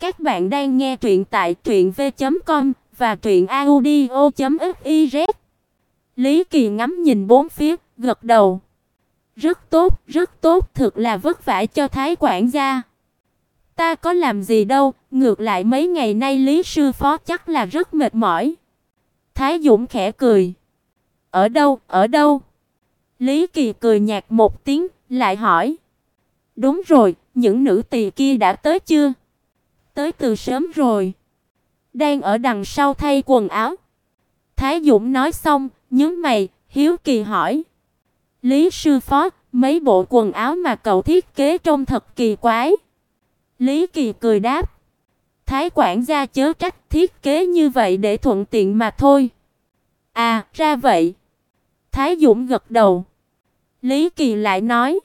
Các bạn đang nghe truyện tại truyệnv.com và truyệnaudio.fiz. Lý Kỳ ngắm nhìn bốn phía, gật đầu. Rất tốt, rất tốt, thực là vất vả cho thái quản gia. Ta có làm gì đâu, ngược lại mấy ngày nay Lý sư phó chắc là rất mệt mỏi. Thái Dũng khẽ cười. Ở đâu, ở đâu? Lý Kỳ cười nhạt một tiếng, lại hỏi. Đúng rồi, những nữ tỳ kia đã tới chưa? Tới từ sớm rồi. Đang ở đằng sau thay quần áo. Thái Dũng nói xong, nhướng mày, hiếu kỳ hỏi. Lý sư phó, mấy bộ quần áo mà cậu thiết kế trông thật kỳ quái. Lý Kỳ cười đáp. Thái quản gia chớ trách thiết kế như vậy để thuận tiện mà thôi. À, ra vậy. Thái Dũng gật đầu. Lý Kỳ lại nói.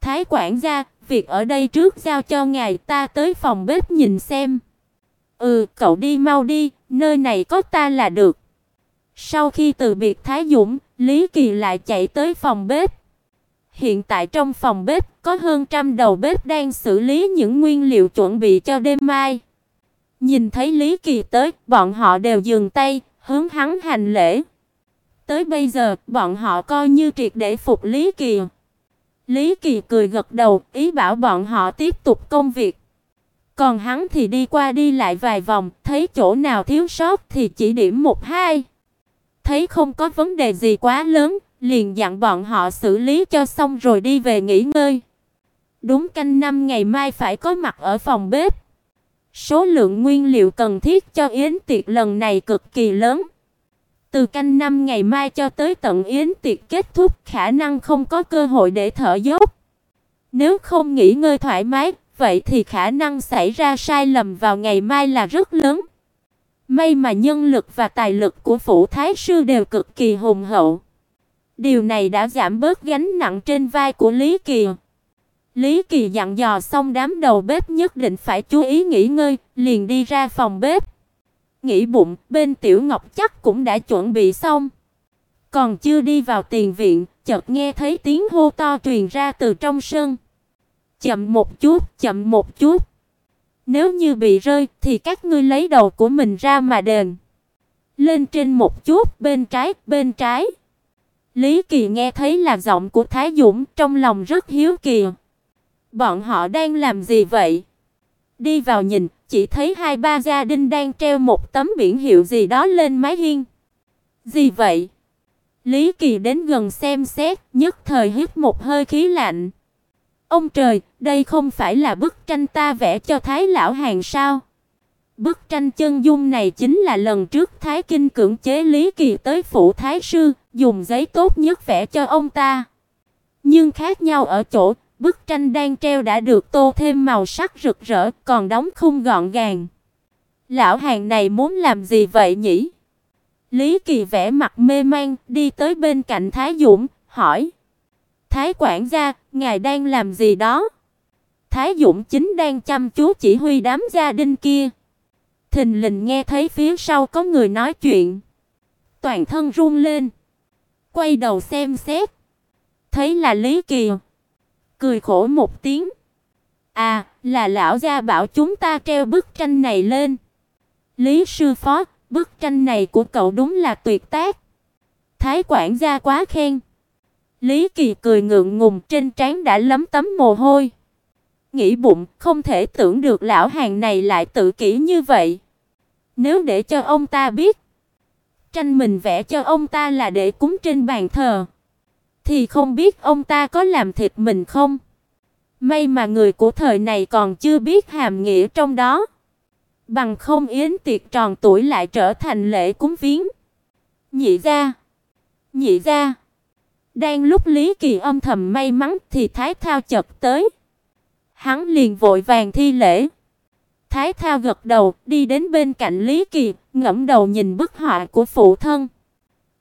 Thái quản gia, việc ở đây trước giao cho ngài ta tới phòng bếp nhìn xem. Ừ, cậu đi mau đi, nơi này có ta là được. Sau khi từ biệt Thái Dũng, Lý Kỳ lại chạy tới phòng bếp. Hiện tại trong phòng bếp có hơn trăm đầu bếp đang xử lý những nguyên liệu chuẩn bị cho đêm mai. Nhìn thấy Lý Kỳ tới, bọn họ đều dừng tay, hướng hắn hành lễ. Tới bây giờ, bọn họ coi như triệt để phục Lý Kỳ. Lý Kỳ cười gật đầu, ý bảo bọn họ tiếp tục công việc. Còn hắn thì đi qua đi lại vài vòng, thấy chỗ nào thiếu sót thì chỉ điểm một hai. Thấy không có vấn đề gì quá lớn, liền dặn bọn họ xử lý cho xong rồi đi về nghỉ ngơi. Đúng canh năm ngày mai phải có mặt ở phòng bếp. Số lượng nguyên liệu cần thiết cho yến tiệc lần này cực kỳ lớn. Từ canh năm ngày mai cho tới tận yến tiệc kết thúc, khả năng không có cơ hội để thở dốc. Nếu không nghỉ ngơi thoải mái, vậy thì khả năng xảy ra sai lầm vào ngày mai là rất lớn. May mà nhân lực và tài lực của phủ thái sư đều cực kỳ hùng hậu. Điều này đã giảm bớt gánh nặng trên vai của Lý Kỳ. Lý Kỳ dặn dò xong đám đầu bếp nhất định phải chú ý nghỉ ngơi, liền đi ra phòng bếp. Nghĩ bụng, bên Tiểu Ngọc chắc cũng đã chuẩn bị xong. Còn chưa đi vào tiền viện, chợt nghe thấy tiếng hô to truyền ra từ trong sân. Chậm một chút, chậm một chút. Nếu như bị rơi thì các ngươi lấy đầu của mình ra mà đền. Lên trên một chút, bên trái, bên trái. Lý Kỳ nghe thấy là giọng của Thái Dũng, trong lòng rất hiếu kỳ. Bọn họ đang làm gì vậy? Đi vào nhìn, chỉ thấy hai ba gia đình đang treo một tấm biển hiệu gì đó lên mái hiên. Gì vậy? Lý Kỳ đến gần xem xét, nhất thời hít một hơi khí lạnh. Ông trời, đây không phải là bức tranh ta vẽ cho Thái lão hàng sao? Bức tranh chân dung này chính là lần trước Thái Kinh cưỡng chế Lý Kỳ tới phủ thái sư, dùng giấy tốt nhất vẽ cho ông ta. Nhưng khác nhau ở chỗ, bức tranh đang treo đã được tô thêm màu sắc rực rỡ, còn đóng khung gọn gàng. Lão hàng này muốn làm gì vậy nhỉ? Lý Kỳ vẽ mặt mê man, đi tới bên cạnh Thái Dũng, hỏi: "Thái quản gia, ngài đang làm gì đó?" Thái Dũng chính đang chăm chú chỉ huy đám gia đình kia. Thình lình nghe thấy phía sau có người nói chuyện, toàn thân run lên, quay đầu xem xét, thấy là Lý Kỳ, cười khổ một tiếng. À, là lão gia bảo chúng ta treo bức tranh này lên. Lý sư phó, bức tranh này của cậu đúng là tuyệt tác. Thái quản gia quá khen. Lý Kỳ cười ngượng ngùng, trên trán đã lấm tấm mồ hôi. Nghĩ bụng, không thể tưởng được lão hàng này lại tự kỷ như vậy. Nếu để cho ông ta biết, tranh mình vẽ cho ông ta là để cúng trên bàn thờ, thì không biết ông ta có làm thịt mình không. May mà người của thời này còn chưa biết hàm nghĩa trong đó. Bằng không yến tiệc tròn tuổi lại trở thành lễ cúng viếng. Nhị gia, nhị gia. Đang lúc Lý Kỳ âm thầm may mắn thì Thái Thao chợt tới. Hắn liền vội vàng thi lễ. Thái Thao gật đầu, đi đến bên cạnh Lý Kỳ, ngẩng đầu nhìn bức họa của phụ thân.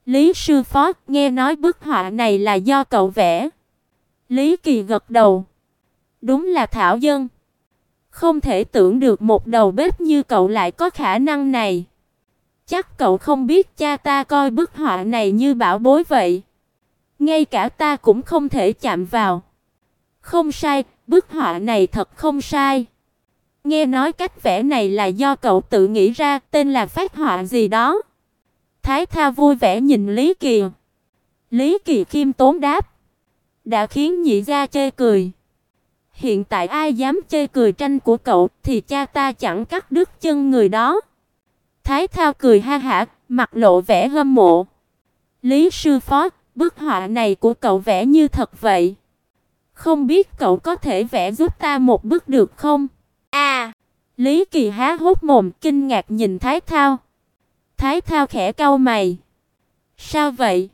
Lý sư phó, nghe nói bức họa này là do cậu vẽ. Lý Kỳ gật đầu. Đúng là thảo dân. Không thể tưởng được một đầu bếp như cậu lại có khả năng này. Chắc cậu không biết cha ta coi bức họa này như bảo bối vậy. Ngay cả ta cũng không thể chạm vào. Không sai, bức họa này thật không sai. Nghe nói cách vẽ này là do cậu tự nghĩ ra, tên là phát họa gì đó. Thái Thao vui vẻ nhìn Lý Kỳ. Lý Kỳ khiêm tốn đáp, đã khiến nhị gia chê cười. Hiện tại ai dám chê cười tranh của cậu thì cha ta chẳng cắt đứt chân người đó. Thái Thao cười ha hả, mặt lộ vẻ hâm mộ. Lý sư phó, bức họa này của cậu vẽ như thật vậy. Không biết cậu có thể vẽ giúp ta một bức được không? À, Lý Kỳ há hốc mồm kinh ngạc nhìn Thái Thao. Thái Thao khẽ cau mày. Sao vậy?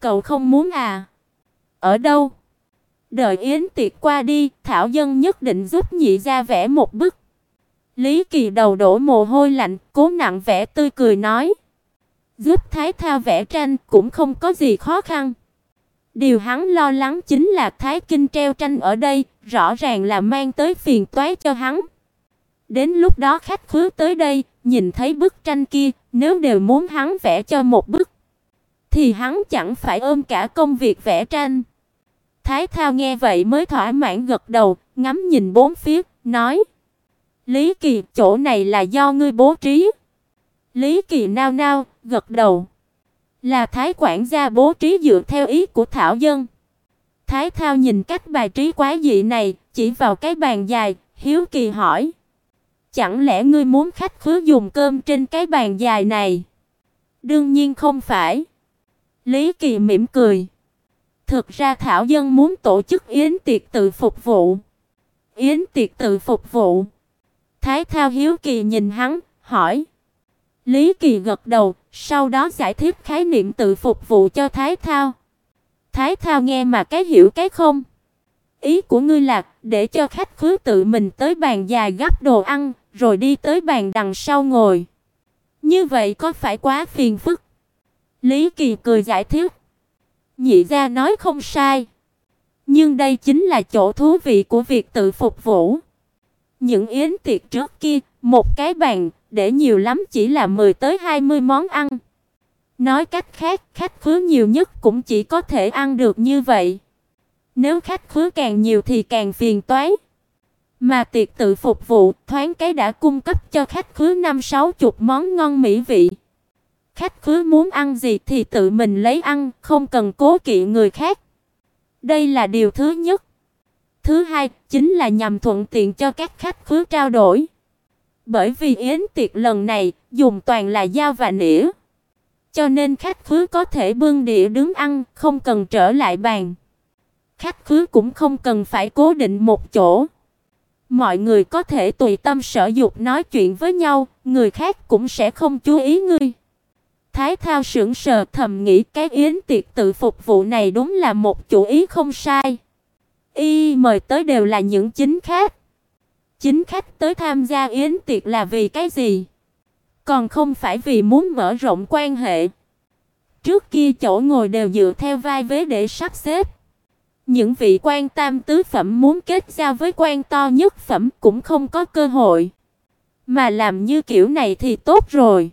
Cậu không muốn à? Ở đâu? Đợi yến tiệc qua đi, Thảo Dân nhất định giúp nhị gia vẽ một bức. Lý Kỳ đầu đổ mồ hôi lạnh, cố nặng vẻ tươi cười nói: "Giúp Thái Thao vẽ tranh cũng không có gì khó khăn." Điều hắn lo lắng chính là Thái Kinh treo tranh ở đây, rõ ràng là mang tới phiền toái cho hắn. Đến lúc đó khách khứa tới đây, nhìn thấy bức tranh kia, nếu đều muốn hắn vẽ cho một bức, thì hắn chẳng phải ôm cả công việc vẽ tranh. Thái Thao nghe vậy mới thỏa mãn gật đầu, ngắm nhìn bốn phía, nói: "Lý Kỳ, chỗ này là do ngươi bố trí." Lý Kỳ nao nao, gật đầu. Là Thái quản gia bố trí dựa theo ý của Thảo dân. Thái Thao nhìn cách bài trí quá dị này, chỉ vào cái bàn dài, hiếu kỳ hỏi: "Chẳng lẽ ngươi muốn khách khứa dùng cơm trên cái bàn dài này?" "Đương nhiên không phải." Lý Kỳ mỉm cười. Thực ra Thảo dân muốn tổ chức yến tiệc tự phục vụ. Yến tiệc tự phục vụ. Thái Thao hiếu kỳ nhìn hắn, hỏi. Lý Kỳ gật đầu, sau đó giải thích khái niệm tự phục vụ cho Thái Thao. Thái Thao nghe mà cái hiểu cái không. Ý của ngươi là để cho khách khứa tự mình tới bàn dài gấp đồ ăn, rồi đi tới bàn đằng sau ngồi. Như vậy có phải quá phiền phức? Lý Kỳ cười giải thích. Nhị gia nói không sai. Nhưng đây chính là chỗ thú vị của việc tự phục vụ. Những yến tiệc trước kia, một cái bàn để nhiều lắm chỉ là 10 tới 20 món ăn. Nói cách khác, khách khứa nhiều nhất cũng chỉ có thể ăn được như vậy. Nếu khách khứa càng nhiều thì càng phiền toái. Mà tiệc tự phục vụ, thoáng cái đã cung cấp cho khách khứa năm sáu chục món ngon mỹ vị. Khách khứa muốn ăn gì thì tự mình lấy ăn, không cần cố kỵ người khác. Đây là điều thứ nhất. Thứ hai, chính là nhằm thuận tiện cho các khách khứa trao đổi. Bởi vì yến tiệc lần này dùng toàn là dao và nĩa, cho nên khách khứa có thể bưng đĩa đứng ăn, không cần trở lại bàn. Khách khứa cũng không cần phải cố định một chỗ. Mọi người có thể tùy tâm sở dục nói chuyện với nhau, người khác cũng sẽ không chú ý ngươi. Thái Thao sững sờ thầm nghĩ cái yến tiệc tự phục vụ này đúng là một chủ ý không sai. Y mời tới đều là những chính khách. Chính khách tới tham gia yến tiệc là vì cái gì? Còn không phải vì muốn mở rộng quan hệ. Trước kia chỗ ngồi đều dựa theo vai vế để sắp xếp. Những vị quan tam tứ phẩm muốn kết giao với quan to nhất phẩm cũng không có cơ hội. Mà làm như kiểu này thì tốt rồi.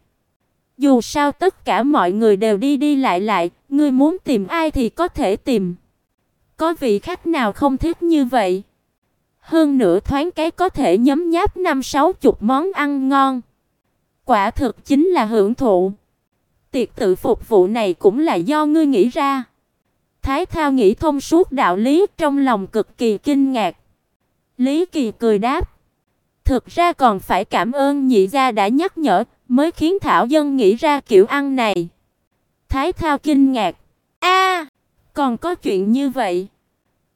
Dù sao tất cả mọi người đều đi đi lại lại, ngươi muốn tìm ai thì có thể tìm. Có vị khách nào không thích như vậy? Hơn nữa thoáng cái có thể nhấm nháp năm sáu chục món ăn ngon. Quả thực chính là hưởng thụ. Tiệc tự phục vụ này cũng là do ngươi nghĩ ra. Thái Thao nghĩ thông suốt đạo lý, trong lòng cực kỳ kinh ngạc. Lý Kỳ cười đáp: "Thực ra còn phải cảm ơn nhị gia đã nhắc nhở, mới khiến Thảo dân nghĩ ra kiểu ăn này." Thái Thao kinh ngạc: "A, còn có chuyện như vậy?"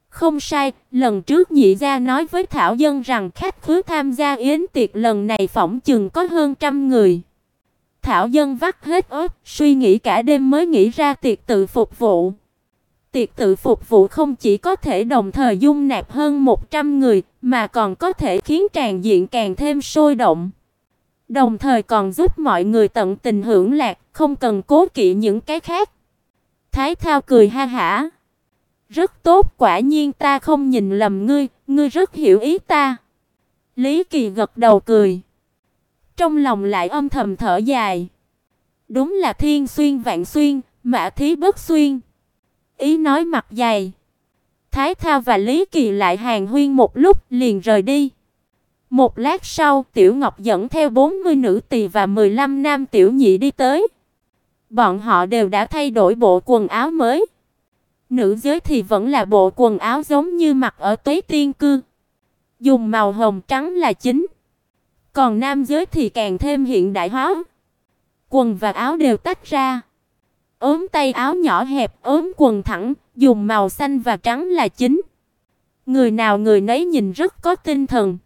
Không sai, lần trước nhị gia nói với Thảo dân rằng khách khứa tham gia yến tiệc lần này phỏng chừng có hơn trăm người. Thảo dân vắt hết óc, suy nghĩ cả đêm mới nghĩ ra tiệc tự phục vụ. Tiệc tự phục vụ không chỉ có thể đồng thời dung nạp hơn 100 người, mà còn có thể khiến tràn diện càng thêm sôi động. Đồng thời còn giúp mọi người tận tình hưởng lạc, không cần cố kỵ những cái khác. Thái Thao cười ha hả. Rất tốt, quả nhiên ta không nhìn lầm ngươi, ngươi rất hiểu ý ta. Lý Kỳ gật đầu cười. Trong lòng lại âm thầm thở dài. Đúng là thiên xuyên vạn xuyên, mã thí bất xuyên. Ý nói mặt dày. Thái Thao và Lý Kỳ lại hàng huyên một lúc liền rời đi. Một lát sau, Tiểu Ngọc dẫn theo 40 nữ tỳ và 15 nam tiểu nhị đi tới. Bọn họ đều đã thay đổi bộ quần áo mới. Nữ giới thì vẫn là bộ quần áo giống như mặc ở Tuế Tiên cư, dùng màu hồng trắng là chính. Còn nam giới thì càng thêm hiện đại hóa. Quần và áo đều tách ra. Ốm tay áo nhỏ hẹp, ốm quần thẳng, dùng màu xanh và trắng là chính. Người nào người nấy nhìn rất có tinh thần.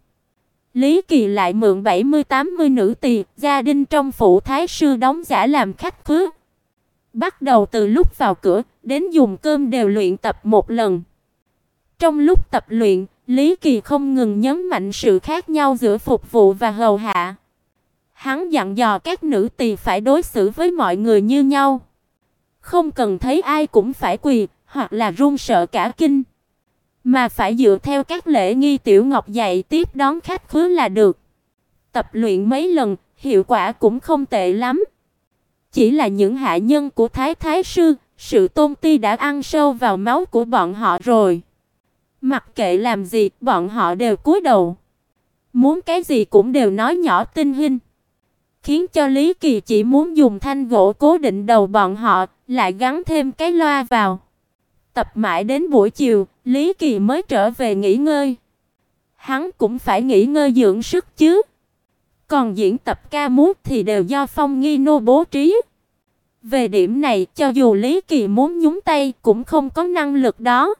Lý Kỳ lại mượn 70-80 nữ tỳ, gia đình trong phủ thái sư đóng giả làm khách khứa. Bắt đầu từ lúc vào cửa đến dùng cơm đều luyện tập một lần. Trong lúc tập luyện, Lý Kỳ không ngừng nhấn mạnh sự khác nhau giữa phục vụ và hầu hạ. Hắn dặn dò các nữ tỳ phải đối xử với mọi người như nhau, không cần thấy ai cũng phải quỳ hoặc là run sợ cả kinh, mà phải dựa theo các lễ nghi tiểu ngọc dạy tiếp đón khách khứa là được. Tập luyện mấy lần, hiệu quả cũng không tệ lắm. Chỉ là những hạ nhân của Thái Thái sư, sự tôn ti đã ăn sâu vào máu của bọn họ rồi. Mặc kệ làm gì, bọn họ đều cúi đầu. Muốn cái gì cũng đều nói nhỏ tinh hình. Khiến cho Lý Kỳ chỉ muốn dùng thanh gỗ cố định đầu bọn họ, lại gắn thêm cái loa vào. Tập mãi đến buổi chiều, Lý Kỳ mới trở về nghỉ ngơi. Hắn cũng phải nghỉ ngơi dưỡng sức chứ. Còn diễn tập ca múa thì đều do Phong Nghi nô bố trí. Về điểm này, cho dù Lý Kỳ muốn nhúng tay cũng không có năng lực đó.